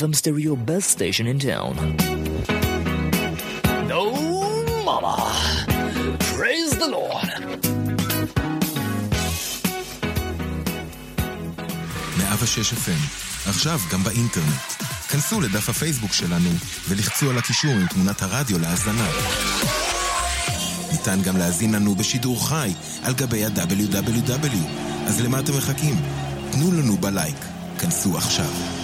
FM stereo best station in town. No mama. Praise the Lord. 106 FM, עכשיו גם באינטרנט. כנסו לדף הפייסבוק שלנו ולחצו על הקישור עם תמונת הרדיו להאזנה. ניתן גם להזין לנו בשידור חי על גבי ה-WW. אז למה אתם מחכים? תנו לנו בלייק. כנסו עכשיו.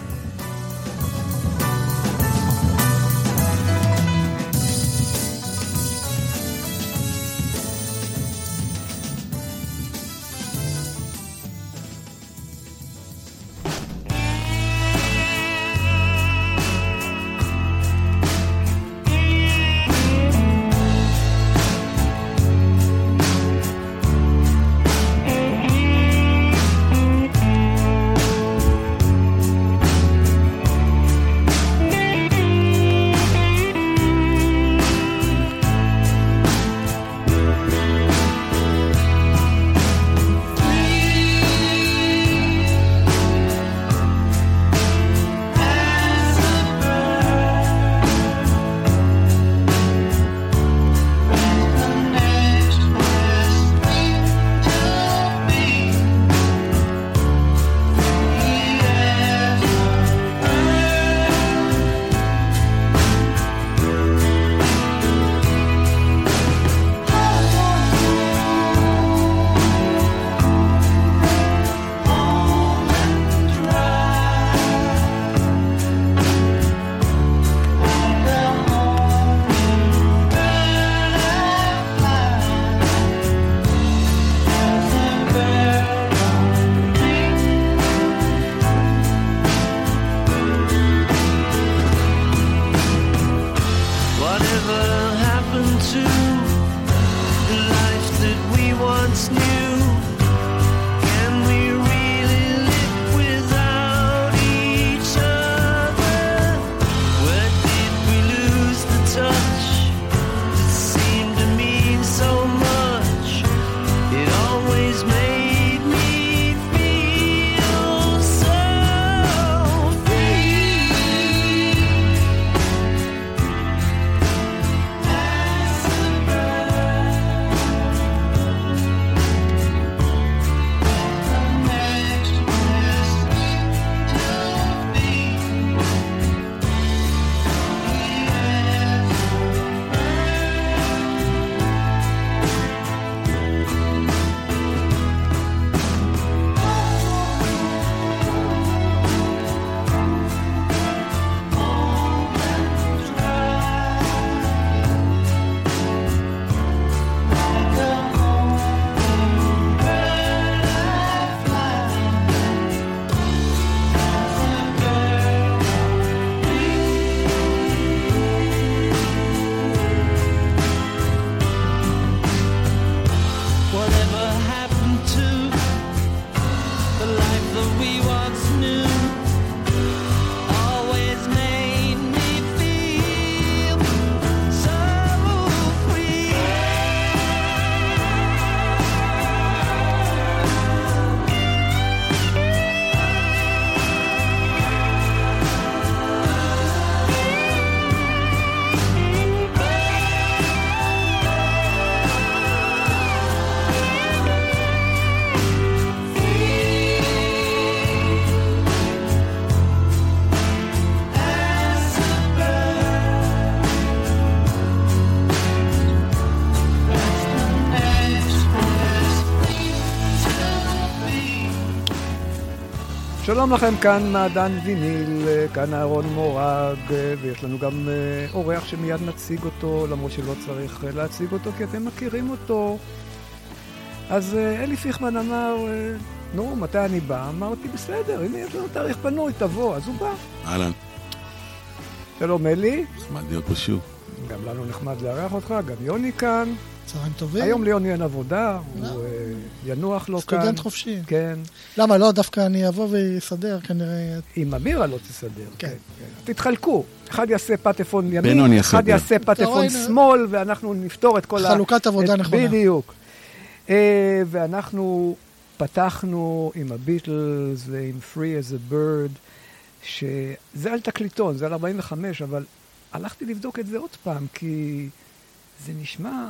שלום לכם, כאן מעדן ויניל, כאן אהרון מורג, ויש לנו גם אה, אורח שמיד נציג אותו, למרות שלא צריך אה, להציג אותו, כי אתם מכירים אותו. אז אה, אלי פיכמן אמר, נו, מתי אני בא? אמרתי, בסדר, הנה יש לנו תאריך פנוי, תבוא. אז הוא בא. אהלן. שלום אלי. נחמד להיות פה שוב. גם לנו נחמד לארח אותך, גם יוני כאן. צהריים טובים. היום ליוני אין עבודה, הוא... ינוח לו כאן. סטודנט חופשי. כן. למה לא, דווקא אני אבוא ויסדר כנראה. עם אמירה לא תסדר. כן. כן. כן. תתחלקו. אחד יעשה פטפון ימין, אחד. יעשה פטפון. שמאל, ואנחנו נפתור את כל ה... חלוקת עבודה נכונה. בדיוק. אה, ואנחנו פתחנו עם הביטלס ועם Free as a Bird, שזה על תקליטון, זה על 45, אבל הלכתי לבדוק את זה עוד פעם, כי זה נשמע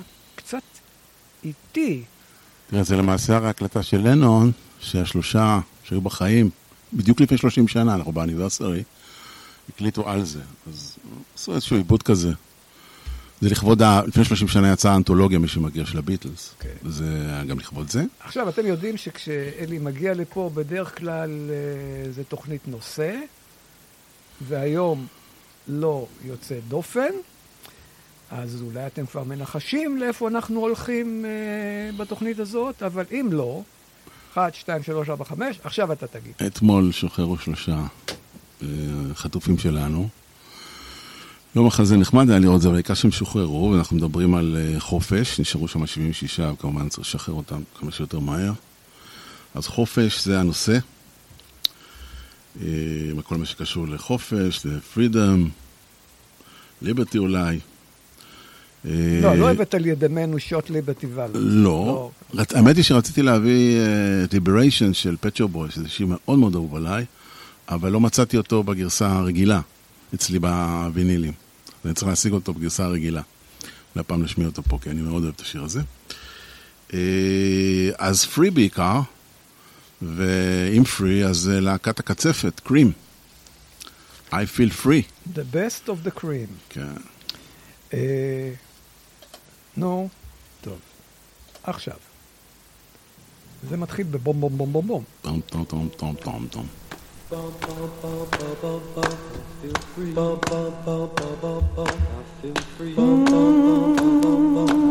איטי. תראה, זה למעשה הרי הקלטה של לנון, שהשלושה שהיו בחיים, בדיוק לפני 30 שנה, אנחנו באניברסרי, הקליטו על זה. אז עשו איזשהו עיבוד כזה. זה לכבוד, ה... לפני 30 שנה יצאה האנתולוגיה, מי שמגיע, של הביטלס. כן. זה היה גם לכבוד זה. עכשיו, אתם יודעים שכשאלי מגיע לפה, בדרך כלל אה, זה תוכנית נושא, והיום לא יוצא דופן, אז אולי אתם כבר מנחשים לאיפה אנחנו הולכים אה, בתוכנית הזאת, אבל אם לא, 1, 2, 3, 4, 5, עכשיו אתה תגיד. אתמול שוחררו שלושה אה, חטופים שלנו. יום אחרי זה נחמד היה לראות את זה, אבל העיקר שהם שוחררו, ואנחנו מדברים על אה, חופש, נשארו שם 76, וכמובן צריך לשחרר אותם כמה שיותר מהר. אז חופש זה הנושא, אה, כל מה שקשור לחופש, freedom, liberty אולי. אה, לא, לא הבאת לי ידמנו שוט ליברטי ואלו. לא. רצ- האמת היא שרציתי להביא את ליבריישן של פצ'ר בוי, שזה שיר מאוד מאוד אהוב עליי, אבל לא מצאתי אותו בגרסה הרגילה, אצלי בווינילים. אני צריך להשיג אותו בגרסה הרגילה. והפעם נשמיע אותו פה, כי אני מאוד אוהב את השיר הזה. אה, אז פרי בעיקר, ואם פרי, אז אה, להקת הקצפת, קרים. I feel free. The best of the cream. כן. אה, נו, טוב. עכשיו. זה מתחיל בבום בום בום בום בום. טום טום טום טום טום טום. I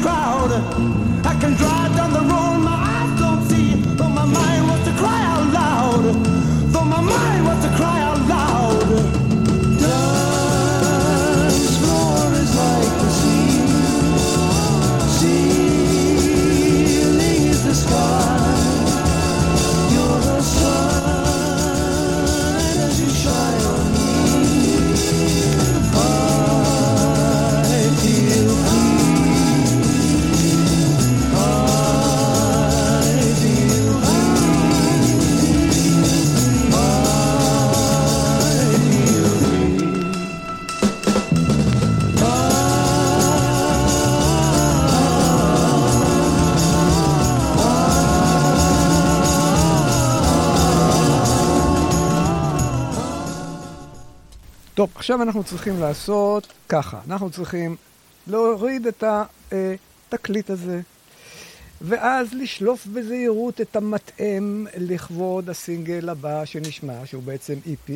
crowd. עכשיו אנחנו צריכים לעשות ככה. אנחנו צריכים להוריד את התקליט הזה, ואז לשלוף בזהירות את המטעם לכבוד הסינגל הבא שנשמע, שהוא בעצם EP,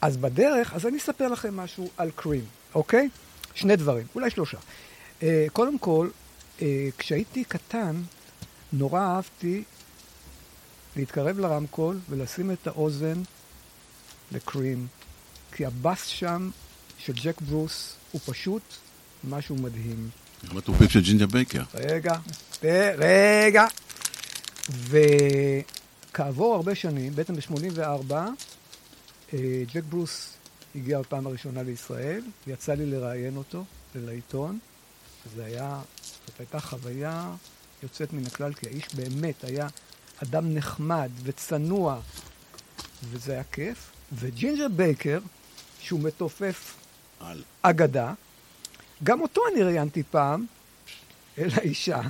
אז בדרך, אז אני אספר לכם משהו על קרים, אוקיי? שני דברים, אולי שלושה. אה, קודם כל, אה, כשהייתי קטן, נורא אהבתי להתקרב לרמקול ולשים את האוזן לקרים, כי הבאס שם של ג'ק ברוס הוא פשוט משהו מדהים. גם התופים של ג'ינג'ר בייקר. רגע, ו- רגע. וכעבור הרבה שנים, בעצם ב-84, אה, ג'ק ברוס הגיע בפעם הראשונה לישראל, יצא לי לראיין אותו לעיתון. זה היה, זאת הייתה חוויה יוצאת מן הכלל, כי האיש באמת היה אדם נחמד וצנוע, וזה היה כיף. וג'ינג'ר בייקר, שהוא מתופף על. אגדה, גם אותו אני ראיינתי פעם, אל האישה.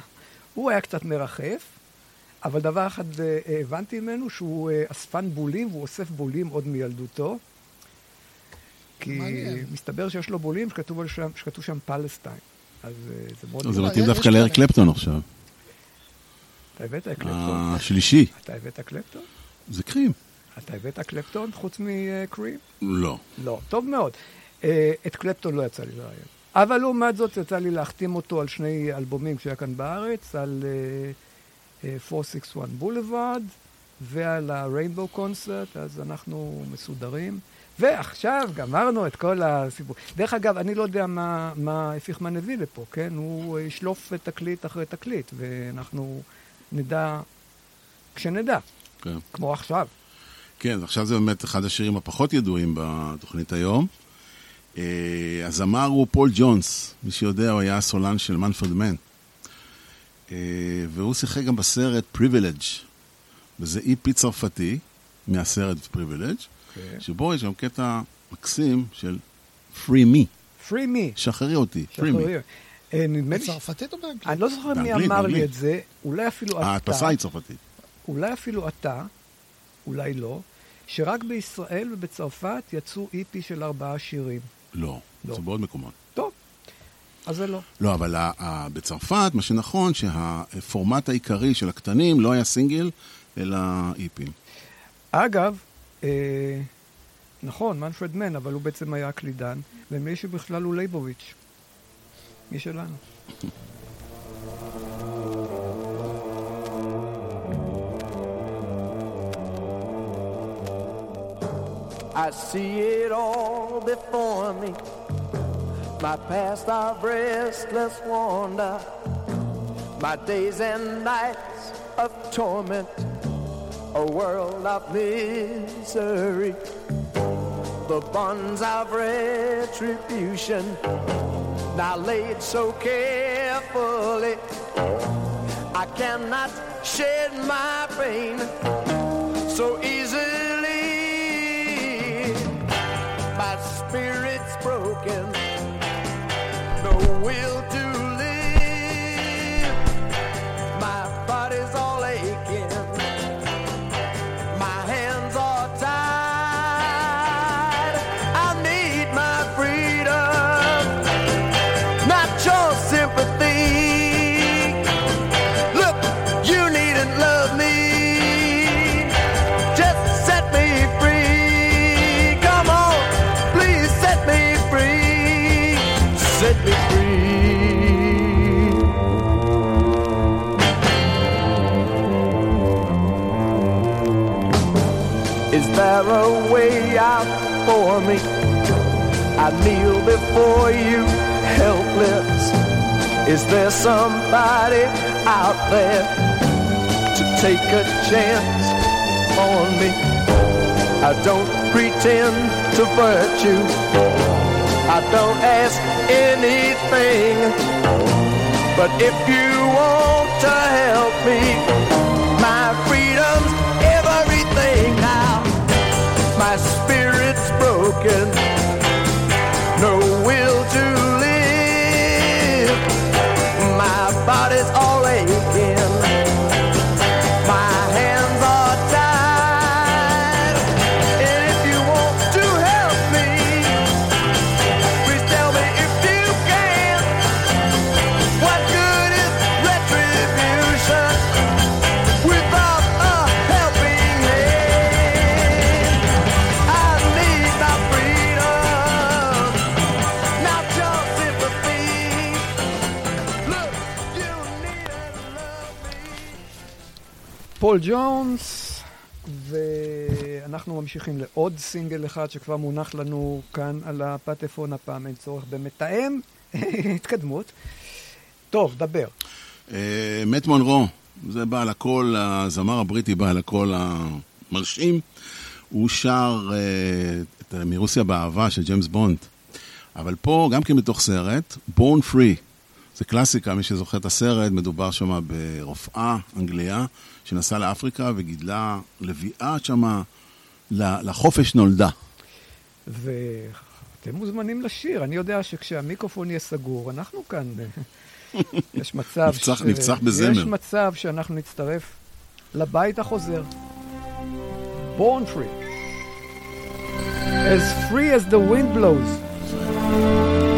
הוא היה קצת מרחף, אבל דבר אחד אה, הבנתי ממנו, שהוא אה, אספן בולים, והוא אוסף בולים עוד מילדותו. כי מעניין. מסתבר שיש לו בולים שכתוב, שם, שכתוב שם Palestine. אז אה, זה מאוד... זה מתאים דווקא. לאריק קלפטון עכשיו. אתה הבאת קלפטון? השלישי. אתה הבאת קלפטון? זה קרים. אתה הבאת קלפטון חוץ מקרים? לא. לא, טוב מאוד. אה, את קלפטון לא יצא לי לראיין. אבל לעומת זאת יצא לי להחתים אותו על שני אלבומים שהיה כאן בארץ, על אה, אה, 461 בולווארד ועל ה-Rainbow Concert, אז אנחנו מסודרים. ועכשיו גמרנו את כל הסיפור. דרך אגב, אני לא יודע מה, מה פיכמן הביא לפה, כן? הוא ישלוף תקליט אחרי תקליט, ואנחנו נדע כשנדע, כן. כמו עכשיו. כן, עכשיו זה באמת אחד השירים הפחות ידועים בתוכנית היום. אה, הזמר הוא פול ג'ונס, מי שיודע, הוא היה הסולן של מנפרד מן. אה, והוא שיחק גם בסרט Privilege, וזה EP צרפתי מהסרט Privilege, כן. שבו יש גם קטע מקסים של Free Me, Free me. שחררי אותי, Free Me. שחררי. אה, נדמה לי ש... בצרפתית או באנגלית? אני לא זוכר מי באנגלית, אמר לי. את זה, אולי אפילו אתה, ההדפסה היא צרפתית. אולי אפילו אתה, אולי לא, שרק בישראל ובצרפת יצאו איפי של ארבעה שירים. לא, לא. זה בעוד מקומות. טוב, אז זה לא. לא, אבל ה- ה- בצרפת, מה שנכון, שהפורמט העיקרי של הקטנים לא היה סינגל, אלא איפים. אגב, אה, נכון, מנפרד מן, אבל הוא בעצם היה הקלידן, ומי שבכלל הוא לייבוביץ', משלנו. I see it all before me. My past of restless wander. My days and nights of torment. A world of misery. The bonds of retribution. Now laid so carefully. I cannot shed my pain so easily. No will to out for me? I kneel before you, helpless. Is there somebody out there to take a chance on me? I don't pretend to virtue. I don't ask anything. But if you want to help me, פול ג'ונס, ואנחנו ממשיכים לעוד סינגל אחד שכבר מונח לנו כאן על הפטפון, הפעם אין צורך במתאם, התקדמות. טוב, דבר. אה, מת מונרו, זה בעל הקול, הזמר הבריטי בעל הקול המרשים. הוא שר אה, את מרוסיה באהבה של ג'יימס בונד. אבל פה, גם כן בתוך סרט, Born Free. זה קלאסיקה, מי שזוכר את הסרט, מדובר שם ברופאה אנגליה שנסעה לאפריקה וגידלה לביאה שמה, לחופש נולדה. ואתם מוזמנים לשיר. אני יודע שכשהמיקרופון יהיה סגור, אנחנו כאן, יש מצב... נפצח, ש... נפצח בזמר. יש מצב שאנחנו נצטרף לבית החוזר. Born free. As free as the wind blows.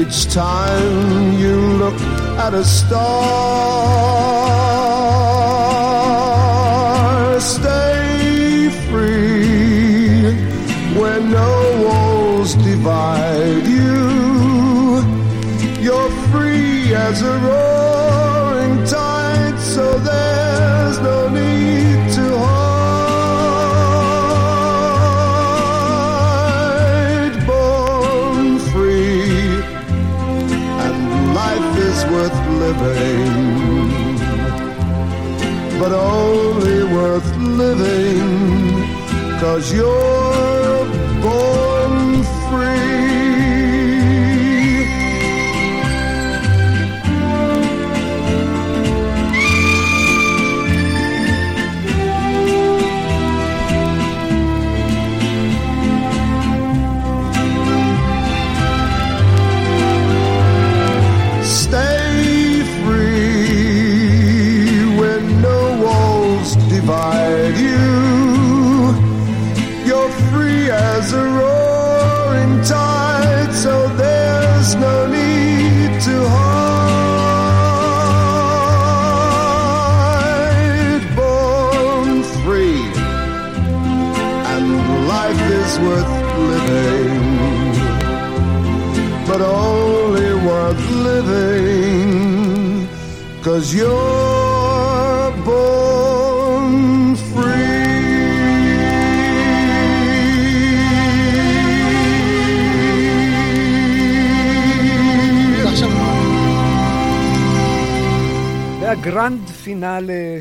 each time you look at a star. Stay free where no walls divide you. You're free as a roaring living, cause you're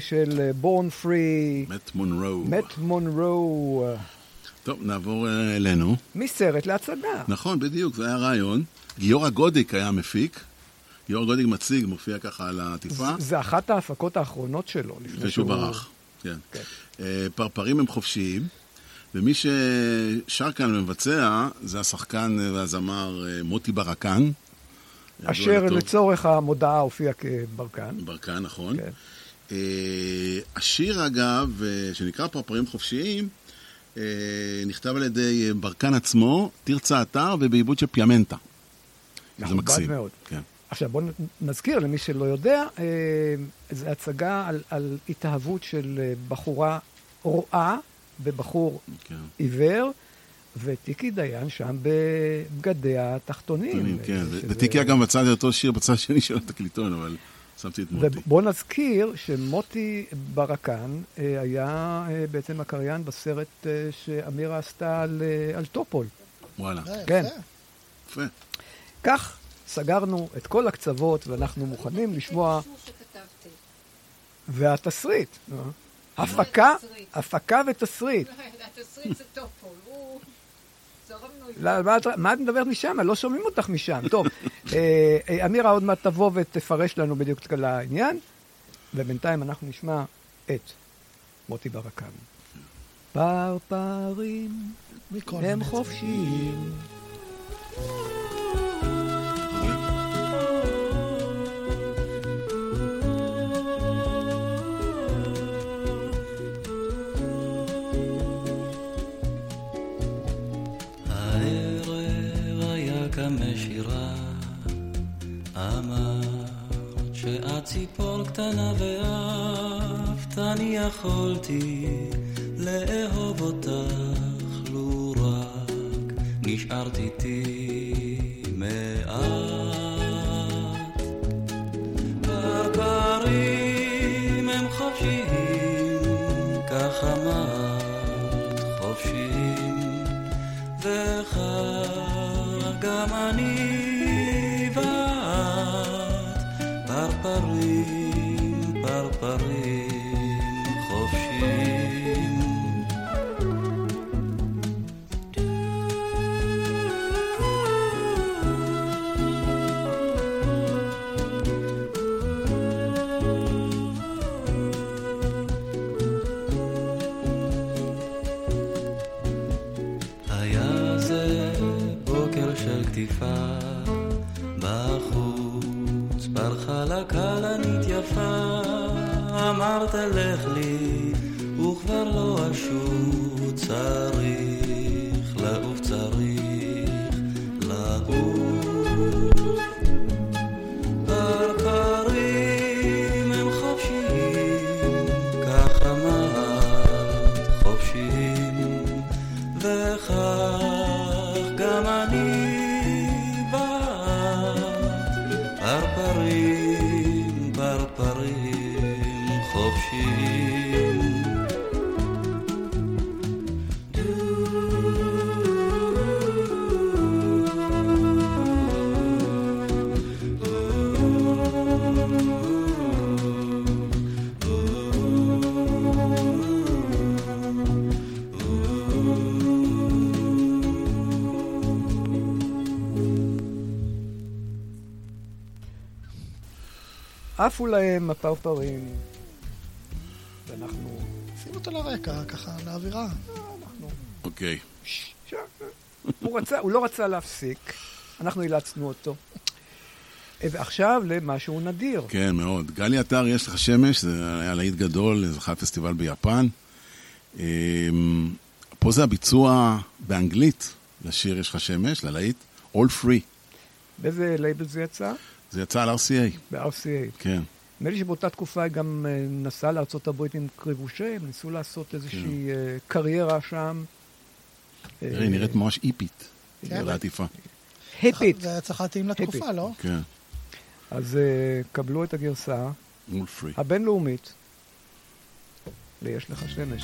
של בורן פרי, מת מונרו. מת מונרו, טוב, נעבור אה, אלינו. מסרט להצגה. נכון, בדיוק, זה היה רעיון. גיורא גודיק היה מפיק. גיורא גודיק מציג, מופיע ככה על העטיפה, זה אחת ההפקות האחרונות שלו. לפני שהוא ברח. כן. כן. אה, פרפרים הם חופשיים, ומי ששר כאן ומבצע זה השחקן והזמר אה, מוטי ברקן. אשר. לצורך המודעה הופיע כברקן. ברקן, נכון. כן. אה, השיר, אגב, אה, שנקרא פרפרים חופשיים, אה, נכתב על ידי ברקן עצמו, תרצה אתר ובעיבוד של פיאמנטה. זה מקסים. מאוד. כן. עכשיו בואו נזכיר למי שלא יודע, זו הצגה על, על התאהבות של בחורה רואה בבחור כן. עיוור, וטיקי דיין שם בבגדיה התחתונים. כן, וטיקי גם בצד אותו שיר בצד השני של התקליטון, אבל שמתי את מוטי. ובואו נזכיר שמוטי ברקן אה, היה אה, בעצם הקריין בסרט אה, שאמירה עשתה על, על טופול. וואלה, כן. יפה. כך סגרנו את כל הקצוות ואנחנו מוכנים לשמוע... והתסריט. הפקה, הפקה ותסריט. התסריט זה טופול. לא, מה את- מה את מדברת משם? לא שומעים אותך משם. טוב, אה, אה, אמירה עוד מעט תבוא ותפרש לנו בדיוק על העניין, ובינתיים אנחנו נשמע את מוטי ברקן. פרפרים הם חופשיים. ציפור קטנה ואהבתני יכולתי לאהוב אותך, לו רק נשארת איתי מעט. הפרים הם חופשיים, כך אמרת, חופשיים. וכך גם אני עפו להם הפרפרים. ואנחנו... שים אותו לרקע, ככה, לאווירה. אוקיי. הוא, רצה, הוא לא רצה להפסיק, אנחנו אילצנו אותו. אה, ועכשיו למשהו נדיר. כן, מאוד. גלי עטר, יש לך שמש, זה היה להיט גדול, זכה פסטיבל ביפן. אמ, פה זה הביצוע באנגלית לשיר יש לך שמש, ללהיט, All Free. באיזה לייבל זה יצא? זה יצא על RCA, ב-RCA. כן. נדמה לי שבאותה תקופה היא גם אה, נסעה לארה"ב עם קריבושה, הם ניסו לעשות איזושהי אה, קריירה שם. אה, תראי, היא נראית ממש איפית. כן. נראית עטיפה. היפית. זה צריך להתאים לתקופה, היפית. לא? כן, אז קבלו את הגרסה. הבינלאומית ליש לך שמש.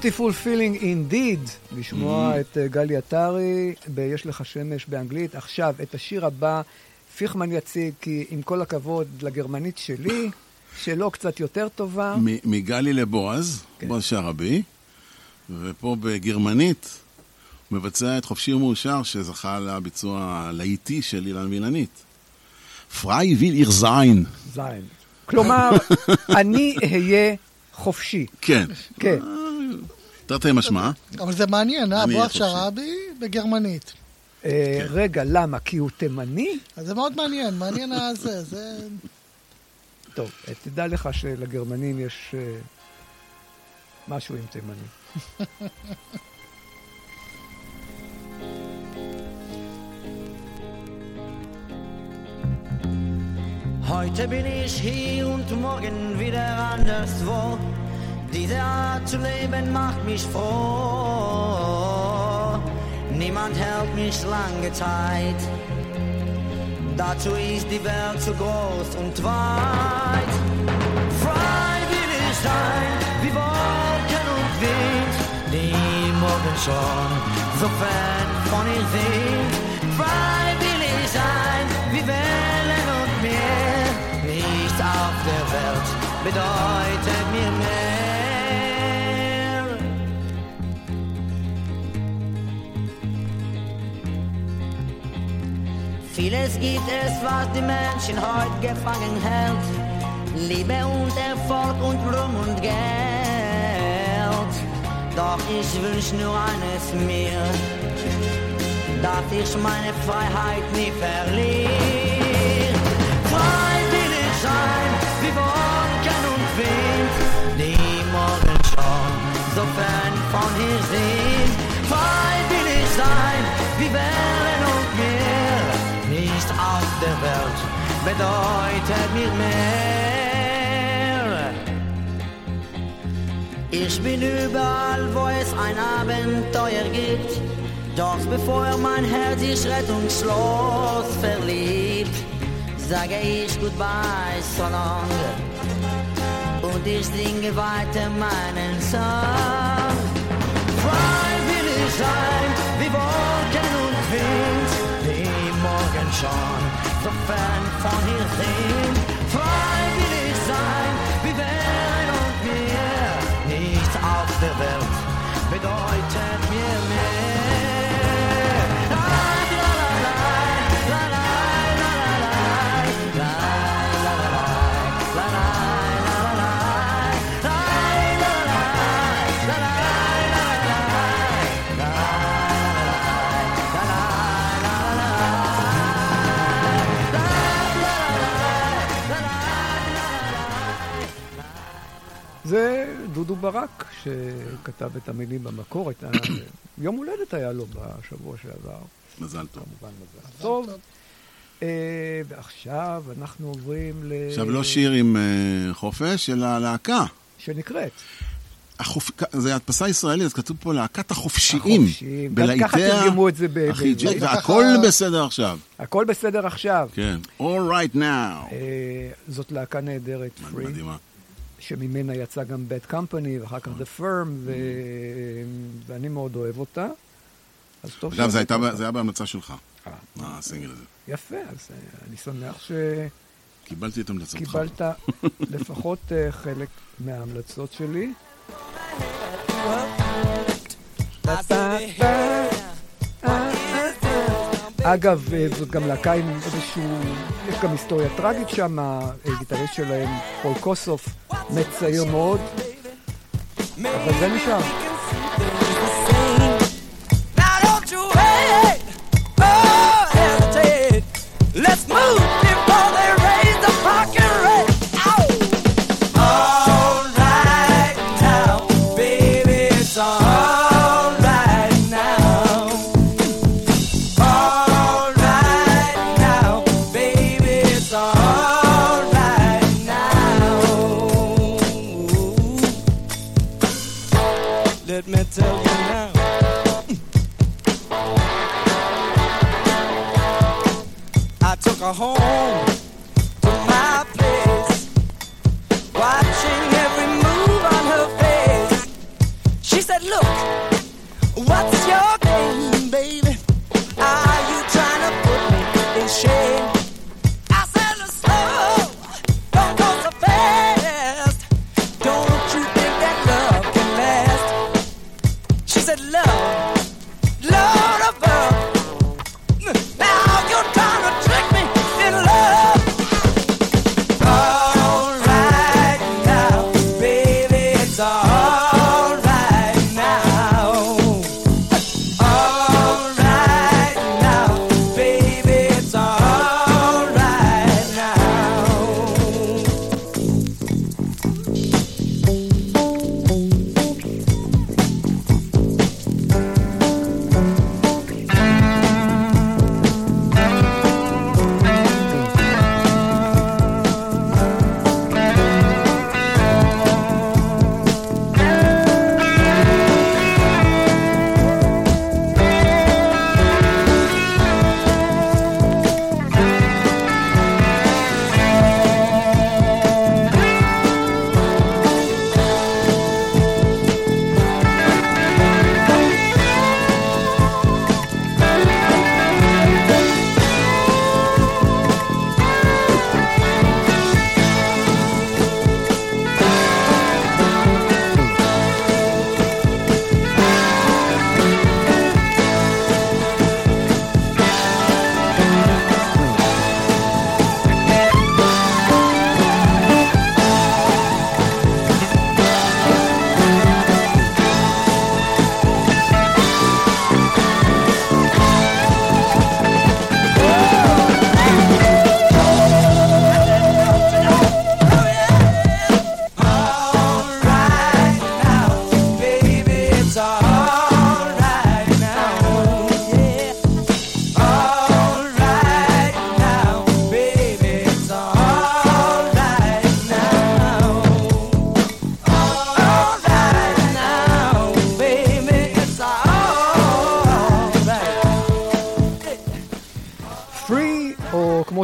Beautiful Feeling Indeed, לשמוע mm-hmm. את אה, גלי עטרי ב"יש לך שמש" באנגלית. עכשיו, את השיר הבא, פיכמן יציג, כי עם כל הכבוד לגרמנית שלי, שלו קצת יותר טובה. מ- מגלי לבועז, כן. בועז שערבי, ופה בגרמנית הוא מבצע את חופשי ומאושר, שזכה לביצוע הלהיטי של אילן וילנית. פריי ויל איך זיין. זין. כלומר, אני אהיה חופשי. כן. כן. תרתי משמע. אבל זה מעניין, אה? אני בועז. שראבי בגרמנית. אה, רגע, למה? כי הוא תימני? אז זה מאוד מעניין, מעניין הזה, זה... טוב, אה, תדע לך שלגרמנים יש אה, משהו עם תימני. Heute bin ich hier und morgen wieder anderswo. Diese Art zu leben macht mich froh. Niemand hält mich lange Zeit. Dazu ist die Welt zu groß und weit. Frei will ich sein, wie Wolken und Wind, die morgen schon so fern von ihr sind. Frei will ich sein, wie Wellen er und Meer. Nichts auf der Welt bedeutet mir Vieles gibt es, was die Menschen heute gefangen hält. Liebe und Erfolg und Ruhm und Geld. Doch ich wünsch nur eines mir, dass ich meine Freiheit nie verliere. Frei will ich sein, wie Wolken und Wind, die morgen schon so fern von hier sind. Frei will ich sein, wie Wellen der Welt bedeutet mir mehr. Ich bin überall, wo es ein Abenteuer gibt. Doch bevor mein Herz sich rettungslos verliebt, sage ich Goodbye so long. Und ich singe weiter meinen Song. Frei will ich sein, wie Wolken und Wind, die morgen schon the fan for his aim. Fly sein, design, wie wären und wir nicht auf der Welt bedeutet זה דודו ברק, שכתב את המילים במקור. את ה- יום הולדת היה לו בשבוע שעבר. מזל טוב. כמובן מזל טוב. אה, ועכשיו אנחנו עוברים ל... עכשיו לא שיר עם אה, חופש, אלא להקה. שנקראת. החופ... זה הדפסה ישראלית, אז כתוב פה להקת החופשיים. החופשיים. גם בלהיטי ככה תרגמו את זה ב- בעברית. ג'ק, והכל בסדר עכשיו. הכל בסדר עכשיו. כן. All right now. אה, זאת להקה נהדרת, מדהימה. שממנה יצא גם Bad Company, ואחר כך The Firm, ו... ואני מאוד אוהב אותה. אז טוב אגב, זה היה בהמלצה שלך, אה. הסינגל הזה. יפה, אז אה, אני שמח קיבלתי את המלצתך. שקיבלת לפחות אה, חלק מההמלצות שלי. אגב, אה, זאת גם להקה עם איזשהו, יש גם היסטוריה טרגית שם, הגיטריסט שלהם, פול קוסוף, מת צעיר מאוד, אבל זה נשאר. Let's move look, what's your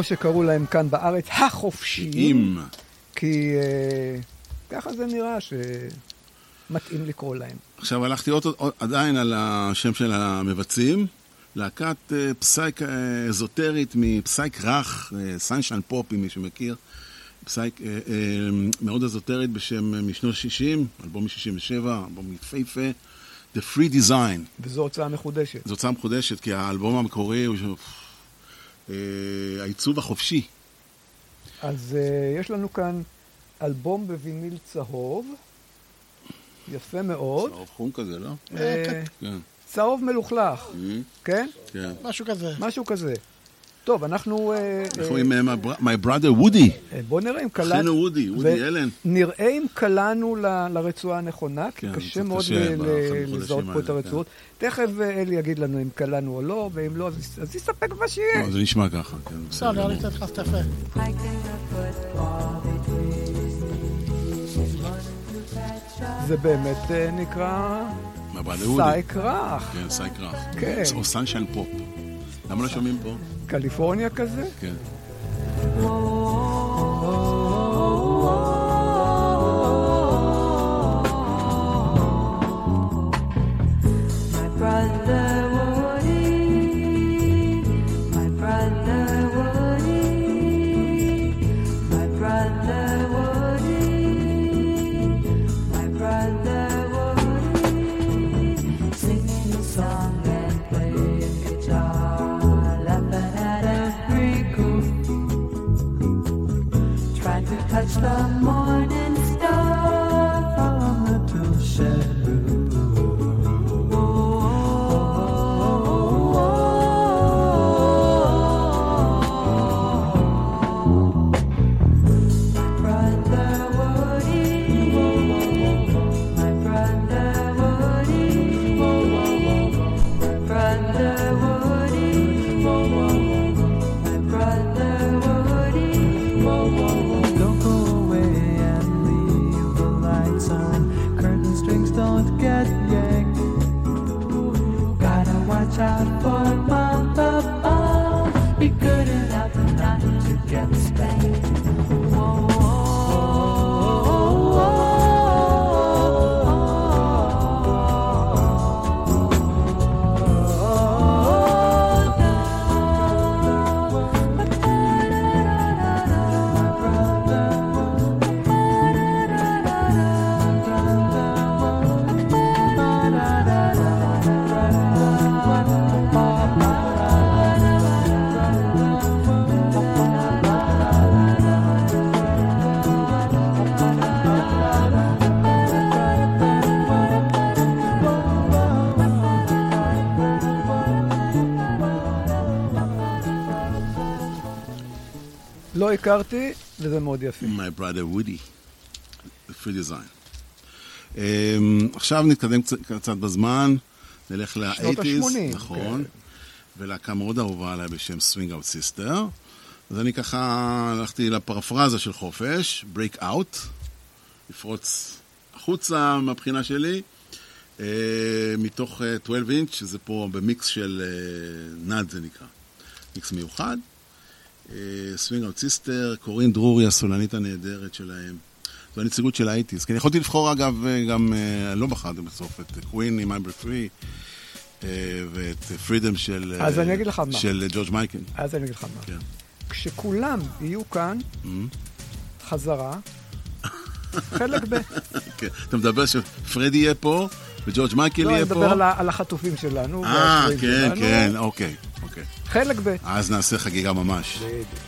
שקראו להם כאן בארץ, החופשיים. כי אה, ככה זה נראה שמתאים לקרוא להם. עכשיו הלכתי עוד, עוד, עדיין על השם של המבצעים, להקת אה, psych אה, אזוטרית מ psych רך, sunshine pop, אם מישהו מכיר, psych אה, אה, מאוד אזוטרית בשם אה, משנות ה-60, אלבום מ-67, אלבום יפהפה, The Free Design. וזו הוצאה מחודשת. זו הוצאה מחודשת, כי האלבום המקורי הוא... אה, העיצוב החופשי. אז אה, יש לנו כאן אלבום בוויניל צהוב, יפה מאוד. צהוב חום כזה, לא? אה, כן. צהוב מלוכלך, כן? כן. משהו כזה. משהו כזה. טוב, אנחנו... אה, אנחנו אה, עם אה, my bro- my brother וודי. בוא נראה אם קלטנו... אחינו וודי, וודי אלן. נראה אם קלענו לרצועה הנכונה, כי כן, קשה מאוד חודשים לזהות פה את הרצועות. תכף אלי יגיד לנו אם קלענו או לא, ואם לא, אז אז יסתפק במה שיהיה. לא, זה נשמע ככה, כן, בסדר. לי קצת נכנסת יפה. זה באמת נקרא My brother וודי. סייק רך. כן, סייק רך. כן. או sunshine pop. למה לא שומעים פה? קליפורניה כזה? כן. לא הכרתי, וזה מאוד יפה. My brother Woody, free design. Um, עכשיו נתקדם קצת, קצת בזמן, נלך ל-80's, שנות ה-שמונים, נכון, ולהקה מאוד אהובה עליי בשם Swing Out Sister. אז אני ככה הלכתי לפרפרזה של חופש, Break Out, לפרוץ החוצה מהבחינה שלי, uh, מתוך uh, 12 אינץ', שזה פה במיקס של uh, נאד זה נקרא, מיקס מיוחד. Swing Out Sister, קורין דרורי, הסולנית הנהדרת שלהם. זו הנציגות של ה eighties. כי אני יכולתי לבחור, אגב, אה, גם, אה, לא בחרתי בסוף, את Queen עם I Break Free, ואת Freedom של... אה, אז אני אגיד לך מה. של ג'ורג' מייקל. אז אני אגיד לך מה. כן. כשכולם יהיו כאן, Mm. חזרה, חלק ב'. כן. אתה מדבר שפרדי יהיה פה, וג'ורג' מייקל לא, אני יהיה פה? מדבר על ה- על החטופים שלנו. אה, כן. כן, אוקיי, אוקיי. חלק ב'. אז נעשה חגיגה ממש. no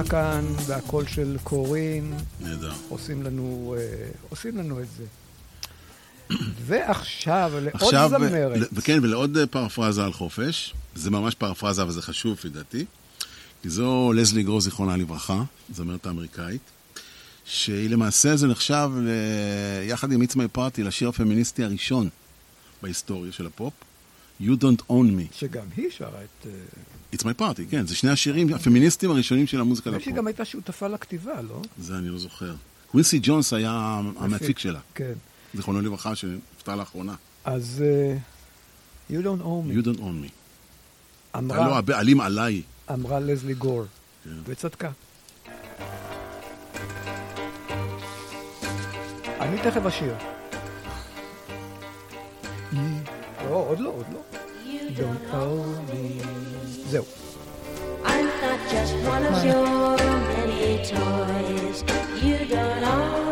הנשיפה כאן והקול של קורין נהדר. עושים לנו, אה, עושים לנו את זה. ועכשיו, לעוד עכשיו, זמרת. וכן, ולעוד אה, פרפרזה על חופש, זה ממש פרפרזה, אבל זה חשוב לפי דעתי, כי זו לזלי גרו, זיכרונה לברכה, זמרת האמריקאית, שהיא למעשה, זה נחשב, ל- יחד עם It's My Party, לשיר הפמיניסטי הראשון בהיסטוריה של הפופ, You Don't Own Me. שגם היא שרה את... It's My Party, כן, זה שני השירים הפמיניסטיים הראשונים של המוזיקה נדמה לי לפופ. שהיא גם הייתה שותפה לכתיבה, לא? זה אני לא זוכר. קווינסי ג'ונס היה המפיק שלה, כן. זיכרונו לברכה, שנפטר לאחרונה. אז אה, You don't own me. You Don't Own Me. אתה לא אמרה, הבעלים עליי. אמרה לזלי גור, כן. וצדקה. אני תכף אשיר. לא, עוד לא, עוד לא. Don't own me. זהו. I'm not just one of your many toys. You don't own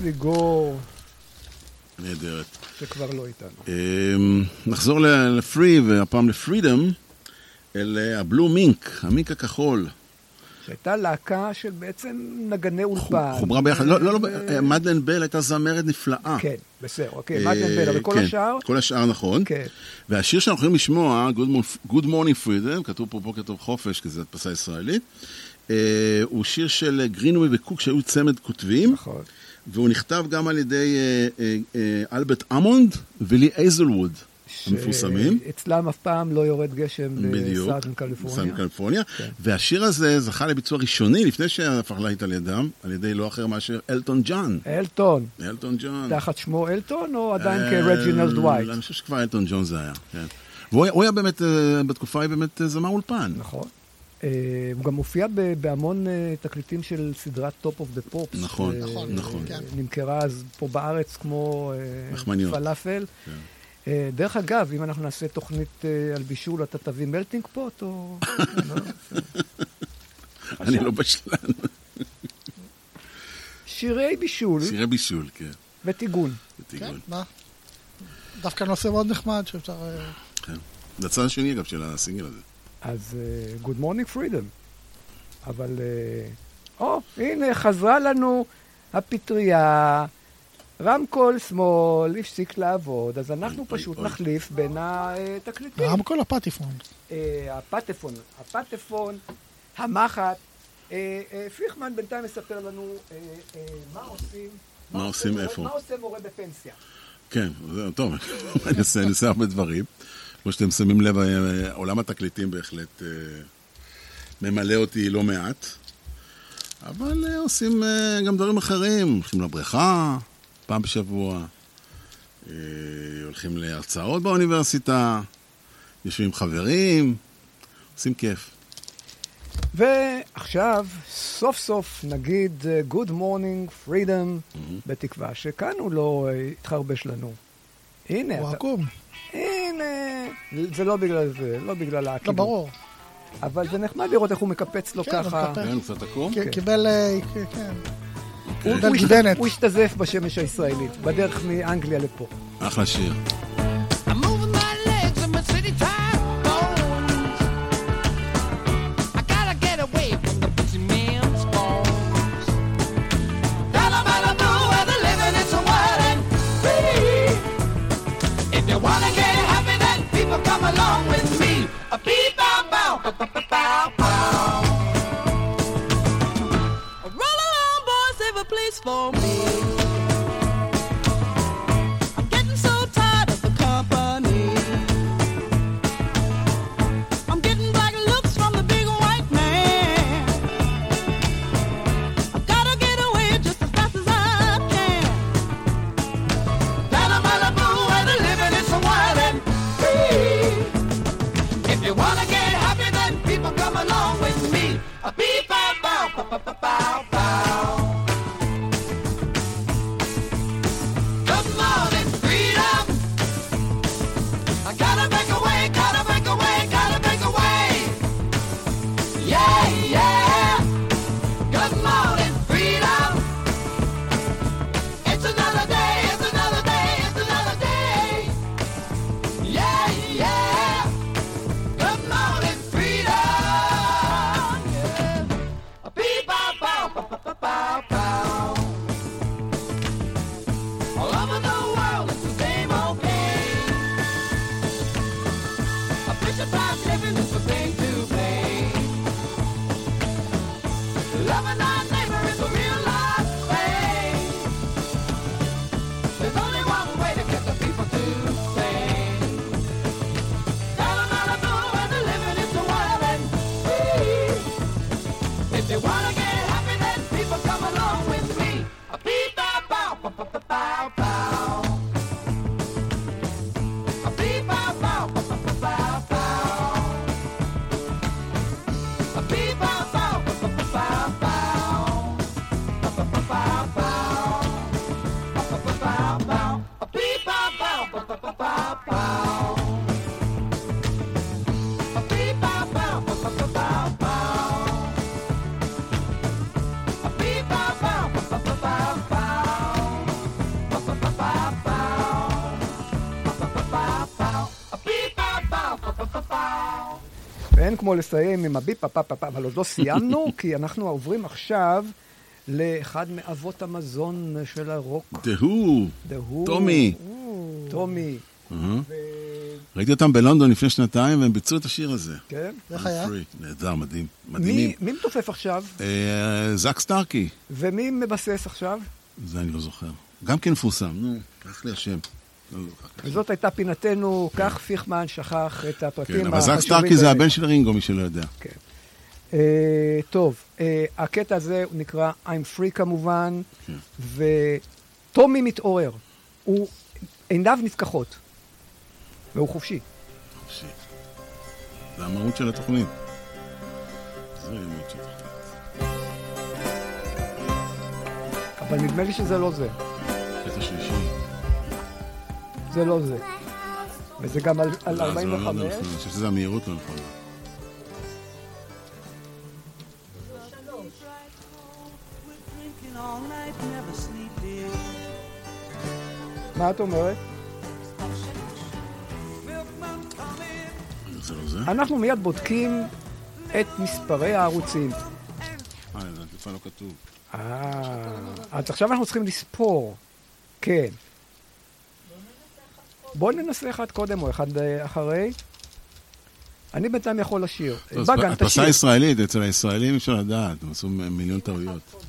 לסלי גור, נהדרת. שכבר לא איתנו. אמ, נחזור לפרי, והפעם לפרידום, אל אה, הבלו מינק, המינק הכחול. שהייתה להקה של בעצם נגני אולפן. חוברה ביחד, לא, לא, לא, ו- אה, מדלן בל הייתה זמרת נפלאה. כן, בסדר, אוקיי, אה, מדלן בל, אבל כל כן, השאר, כל השאר נכון. כן. והשיר שאנחנו יכולים לשמוע, Good Mo- Good Morning Freedom, כתוב פה בוקר טוב חופש, כי זו הדפסה ישראלית, אה, הוא שיר של גרינווי וקוק שהיו צמד כותבים. נכון. והוא נכתב גם על ידי אה, אה, אה, אלברט המונד ולי הייזלווד, המפורסמים. אצלם אף פעם לא יורד גשם בדיוק, ב Southern California. סארטן קליפורניה. כן. והשיר הזה זכה לביצוע ראשוני לפני שהפך להיט על ידם, על ידי לא אחר מאשר אלטון ג'ון. אלטון, אלטון ג'ון. תחת שמו אלטון, או עדיין אה, כרג'ינלד דווייט? אני חושב שכבר אלטון ג'ון זה היה, כן. והוא היה- באמת, בתקופה ההיא באמת זמר אולפן. נכון. אה, הוא גם מופיע ב- בהמון אה, תקליטים של סדרת Top of the Pops. נכון, אה, נכון, נכון. נמכרה אז פה בארץ כמו. פלאפל. כן. דרך אגב, אם אנחנו נעשה תוכנית על בישול, אתה תביא Melting Pot או... לא? אני לא בשלן. שירי בישול שירי בישול, כן. וטיגון. כן, טיגון. מה? דווקא נושא מאוד נחמד שאפשר... כן. זה הצד השני, אגב, של הסינגל הזה. אז uh, Good Morning Freedom. אבל, אה, או, הנה, חזרה לנו הפטריה, רמקול שמאל, הפסיק לעבוד, אז אנחנו פשוט נחליף בין התקליטים. רמקול הפטיפון. אה, הפטפון, הפטפון, המחט, אה, אה, פיכמן בינתיים מספר לנו מה עושים... מה עושים איפה? מה עושה מורה בפנסיה? כן, טוב, אני עושה הרבה דברים. כמו שאתם שמים לב, אה, עולם התקליטים בהחלט אה, ממלא אותי לא מעט. אבל אה, עושים גם דברים אחרים, הולכים לבריכה פעם בשבוע, הולכים להרצאות באוניברסיטה, יושבים עם חברים, עושים כיף. ועכשיו, סוף סוף נגיד Good Morning Freedom, בתקווה שכאן הוא לא יתחרבש לנו. הנה, הוא אתה- עקום. הנה, זה לא בגלל זה, לא בגלל לא, העקימות. ברור. אבל זה נחמד לראות איך הוא מקפץ לו כן, ככה. כן, הוא קצת עקום? קיבל, אה, כן. הוא- קיבל הוא השת- גיבנת. הוא השתזף בשמש הישראלית, בדרך מאנגליה לפה. אחלה שיר. For me. כמו לסיים עם הביפ פה פה פה, אבל עוד לא סיימנו, כי אנחנו עוברים עכשיו לאחד מאבות המזון של הרוק. דהו, דהו. טומי. טומי. אהה. ראיתי אותם בלונדון לפני שנתיים, והם ביצעו את השיר הזה. כן? איך היה? נהדר, מדהים. מי, מדהימים. מי מתופף עכשיו? אה, זאק סטארקי, ומי מבסס עכשיו? זה אני לא זוכר. גם כן מפורסם, נו, קח לי השם. וזאת הייתה פינתנו, כך פיכמן שכח את הפרטים כן, החשובים. אבל זאק סטארקי זה. הבן של רינגו, מי שלא יודע. אה, טוב, אה, הקטע הזה נקרא I'm Free כמובן, כן. וטומי מתעורר. הוא, עיניו נפקחות, והוא חופשי. חופשי. זה המהות של התוכנית. זה המהות של התוכנית. אבל נדמה לי שזה לא זה. קטע שלישי. זה לא זה. וזה גם על, על לא, זה לא 45. נכון, אני חושב שזה המהירות לא נכונה. מה את אומרת? לא? אנחנו מיד בודקים את מספרי הערוצים. אה, לא. אה, אז עכשיו אנחנו צריכים לספור. כן. בואו ננסה אחד קודם או אחד אה, אחרי. אני בינתיים יכול לשיר. בגן, הדפסה תשיר. ישראלית, אצל הישראלים אפשר לדעת, הם עשו מיליון טעויות.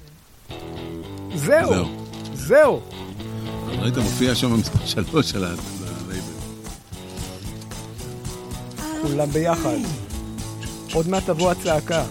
זהו, זהו. ראית, מופיע שם מספר שלוש על הלייבל. כולם ביחד. עוד מעט תבוא הצעקה.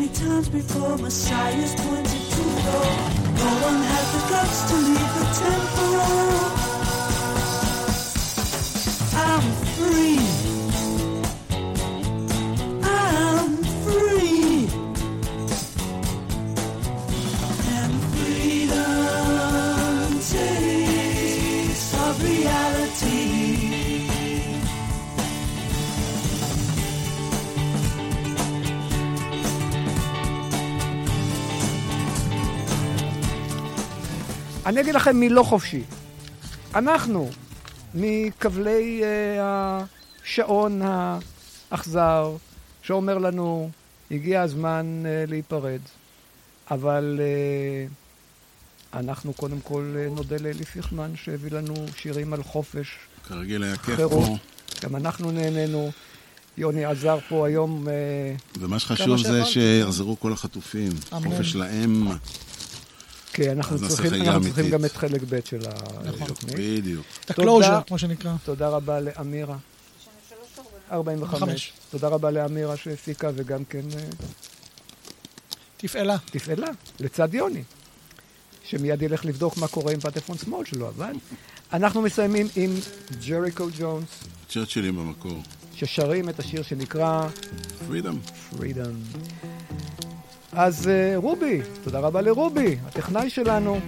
Many times before Messiah's pointed to go. No one had the guts to leave the temple. אני אגיד לכם מי לא חופשי. אנחנו, מכבלי אה, השעון האכזר, שאומר לנו, הגיע הזמן אה, להיפרד. אבל אה, אנחנו קודם כל אה, נודה לאלי פיכמן שהביא לנו שירים על חופש, כרגיל היה כיף. פה, גם אנחנו נהנינו. יוני עזר פה היום. ומה שחשוב זה. שיחזרו כל החטופים. אמן. חופש להם. כן, אנחנו צריכים, אנחנו צריכים. גם את חלק ב' של נכון. התוכנית. בדיוק. את תודה- ה-closure, כמו שנקרא. תודה רבה לאמירה. 45. חמש. תודה רבה לאמירה שהפיקה וגם כן אה, תפעלה. תפעלה, לצד יוני, שמיד ילך לבדוק מה קורה עם פטפון שמאל שלו, אבל אנחנו מסיימים עם ג'ריקו ג'ונס, צ'רצ'ילים במקור. ששרים את השיר שנקרא Freedom. Freedom. אז אה, רובי, תודה רבה לרובי, הטכנאי שלנו.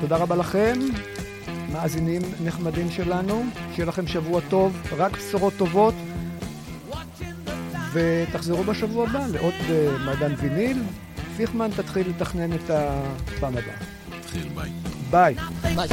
תודה רבה לכם, מאזינים נחמדים שלנו. שיהיה לכם שבוע טוב, רק בשורות טובות. ותחזרו בשבוע הבא לעוד אה, מעדן ויניל. פיכמן, תתחיל לתכנן את הפעם הבאה. תתחיל, ביי. ביי. ביי.